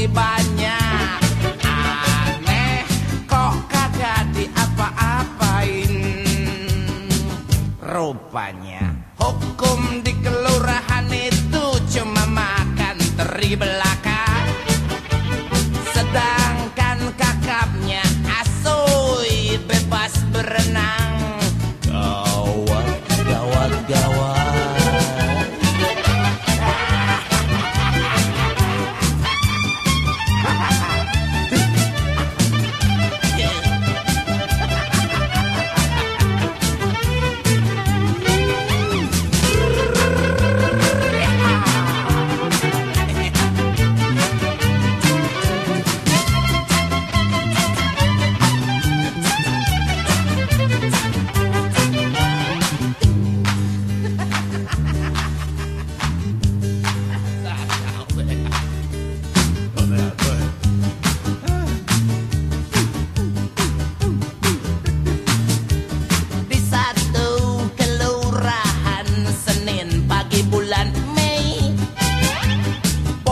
masih banyak. Aneh kok kagak diapa-apain? Rupanya hukum di kelurahan itu cuma makan teri belakang.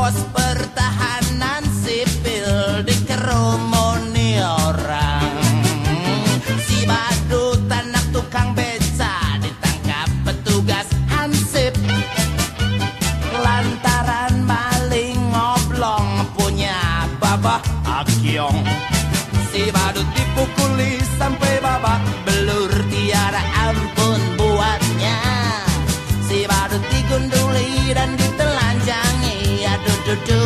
pos pertahanan sipil dikerumuni orang. Si badut anak tukang beca ditangkap petugas hansip. Lantaran maling ngoblong punya babah akyong. Si badut dipukuli Dr. Doom.